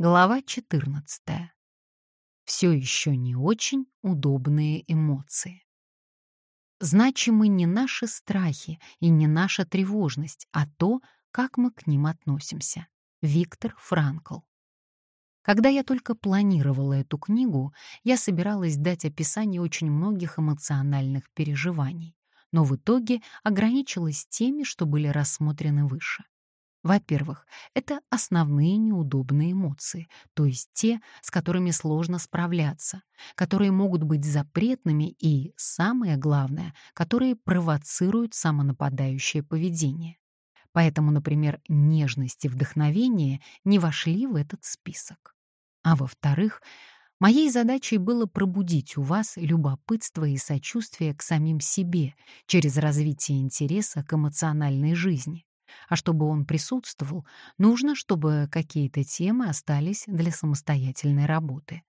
Глава 14. Все еще не очень удобные эмоции. Значимы не наши страхи и не наша тревожность, а то, как мы к ним относимся. Виктор Франкл. Когда я только планировала эту книгу, я собиралась дать описание очень многих эмоциональных переживаний, но в итоге ограничилась теми, что были рассмотрены выше. Во-первых, это основные неудобные эмоции, то есть те, с которыми сложно справляться, которые могут быть запретными и, самое главное, которые провоцируют самонападающее поведение. Поэтому, например, нежность и вдохновение не вошли в этот список. А во-вторых, моей задачей было пробудить у вас любопытство и сочувствие к самим себе через развитие интереса к эмоциональной жизни. А чтобы он присутствовал, нужно, чтобы какие-то темы остались для самостоятельной работы.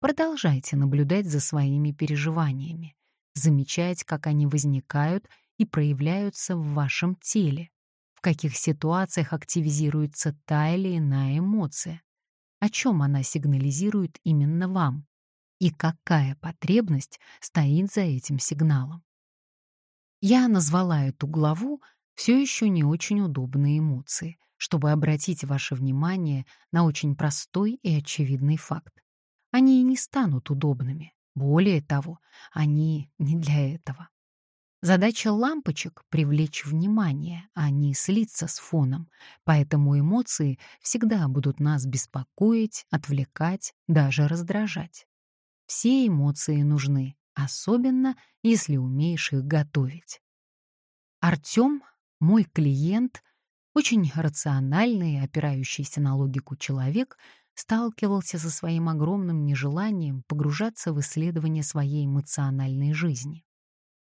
Продолжайте наблюдать за своими переживаниями, замечать, как они возникают и проявляются в вашем теле, в каких ситуациях активизируется та или иная эмоция, о чем она сигнализирует именно вам и какая потребность стоит за этим сигналом. Я назвала эту главу все еще не очень удобные эмоции, чтобы обратить ваше внимание на очень простой и очевидный факт. Они и не станут удобными. Более того, они не для этого. Задача лампочек — привлечь внимание, а не слиться с фоном, поэтому эмоции всегда будут нас беспокоить, отвлекать, даже раздражать. Все эмоции нужны, особенно если умеешь их готовить. Артём мой клиент, очень рациональный, опирающийся на логику человек, сталкивался со своим огромным нежеланием погружаться в исследование своей эмоциональной жизни.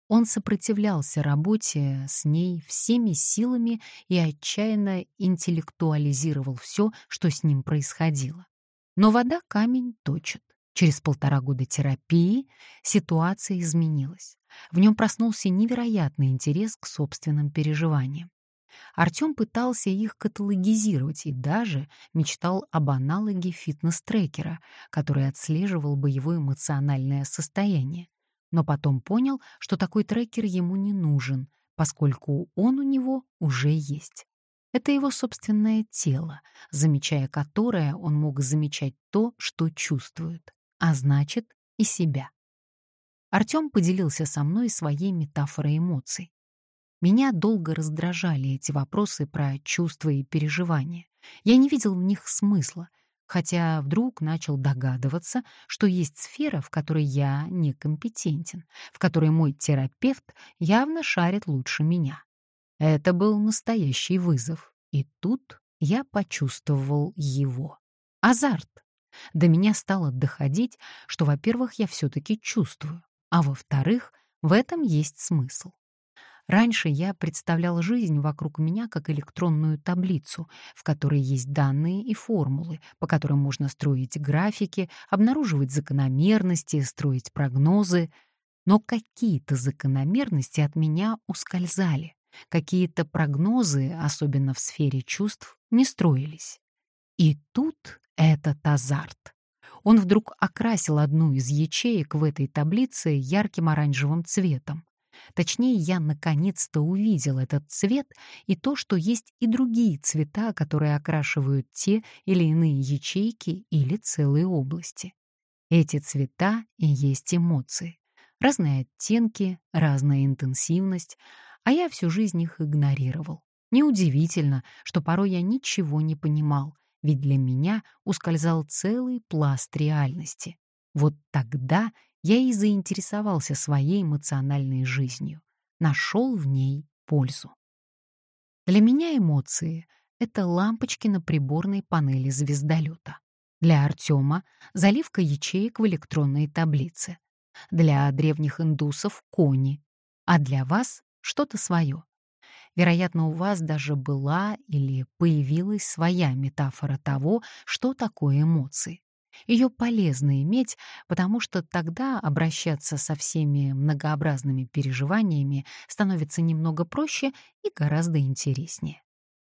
Он сопротивлялся работе с ней всеми силами и отчаянно интеллектуализировал все, что с ним происходило. Но вода камень точит. Через полтора года терапии ситуация изменилась. В нем проснулся невероятный интерес к собственным переживаниям. Артём пытался их каталогизировать и даже мечтал об аналоге фитнес-трекера, который отслеживал бы его эмоциональное состояние. Но потом понял, что такой трекер ему не нужен, поскольку он у него уже есть. Это его собственное тело, замечая которое он мог замечать то, что чувствует, а значит и себя. Артём поделился со мной своей метафорой эмоций. Меня долго раздражали эти вопросы про чувства и переживания. Я не видел в них смысла, хотя вдруг начал догадываться, что есть сфера, в которой я некомпетентен, в которой мой терапевт явно шарит лучше меня. Это был настоящий вызов, и тут я почувствовал его. Азарт. До меня стало доходить, что, во-первых, я все-таки чувствую, а во-вторых, в этом есть смысл. Раньше я представлял жизнь вокруг меня как электронную таблицу, в которой есть данные и формулы, по которым можно строить графики, обнаруживать закономерности, строить прогнозы. Но какие-то закономерности от меня ускользали, какие-то прогнозы, особенно в сфере чувств, не строились. И тут этот азарт он вдруг окрасил одну из ячеек в этой таблице ярким оранжевым цветом. Точнее, я наконец-то увидел этот цвет и то, что есть и другие цвета, которые окрашивают те или иные ячейки или целые области. Эти цвета и есть эмоции. Разные оттенки, разная интенсивность, а я всю жизнь их игнорировал. Неудивительно, что порой я ничего не понимал, ведь для меня ускользал целый пласт реальности. Вот тогда я и заинтересовался своей эмоциональной жизнью, нашел в ней пользу. Для меня эмоции — это лампочки на приборной панели звездолета. Для Артема — заливка ячеек в электронной таблице. Для древних индусов — кони. А для вас — что-то свое. Вероятно, у вас даже была или появилась своя метафора того, что такое эмоции. Ее полезно иметь, потому что тогда обращаться со всеми многообразными переживаниями становится немного проще и гораздо интереснее.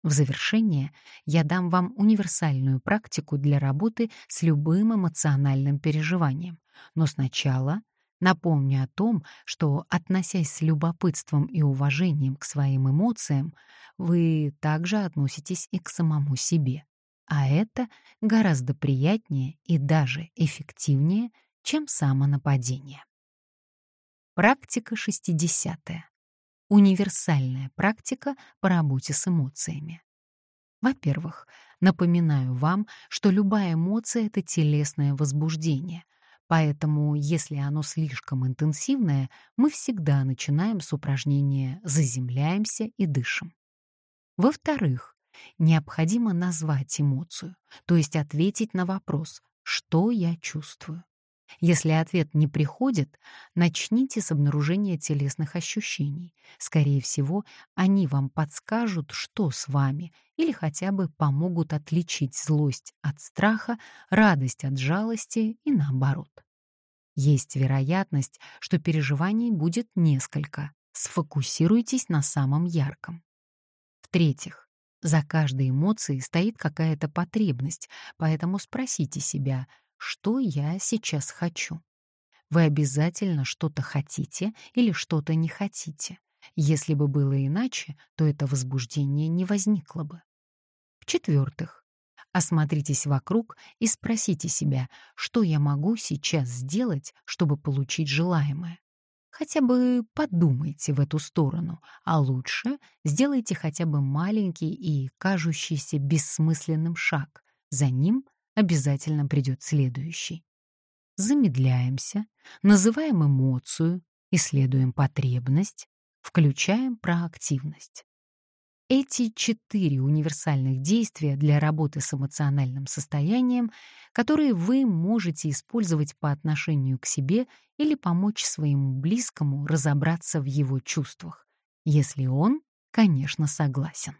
В завершение я дам вам универсальную практику для работы с любым эмоциональным переживанием. Но сначала напомню о том, что, относясь с любопытством и уважением к своим эмоциям, вы также относитесь и к самому себе. А это гораздо приятнее и даже эффективнее, чем самонападение. Практика 60. -я. Универсальная практика по работе с эмоциями. Во-первых, напоминаю вам, что любая эмоция — это телесное возбуждение, поэтому если оно слишком интенсивное, мы всегда начинаем с упражнения «заземляемся и дышим». Во-вторых, необходимо назвать эмоцию, то есть ответить на вопрос «что я чувствую?». Если ответ не приходит, начните с обнаружения телесных ощущений. Скорее всего, они вам подскажут, что с вами, или хотя бы помогут отличить злость от страха, радость от жалости и наоборот. Есть вероятность, что переживаний будет несколько. Сфокусируйтесь на самом ярком. В-третьих, за каждой эмоцией стоит какая-то потребность, поэтому спросите себя — что я сейчас хочу. Вы обязательно что-то хотите или что-то не хотите. Если бы было иначе, то это возбуждение не возникло бы. В-четвертых, осмотритесь вокруг и спросите себя, что я могу сейчас сделать, чтобы получить желаемое. Хотя бы подумайте в эту сторону, а лучше сделайте хотя бы маленький и кажущийся бессмысленным шаг. За ним обязательно придет следующий. Замедляемся, называем эмоцию, исследуем потребность, включаем проактивность. Эти четыре универсальных действия для работы с эмоциональным состоянием, которые вы можете использовать по отношению к себе или помочь своему близкому разобраться в его чувствах, если он, конечно, согласен.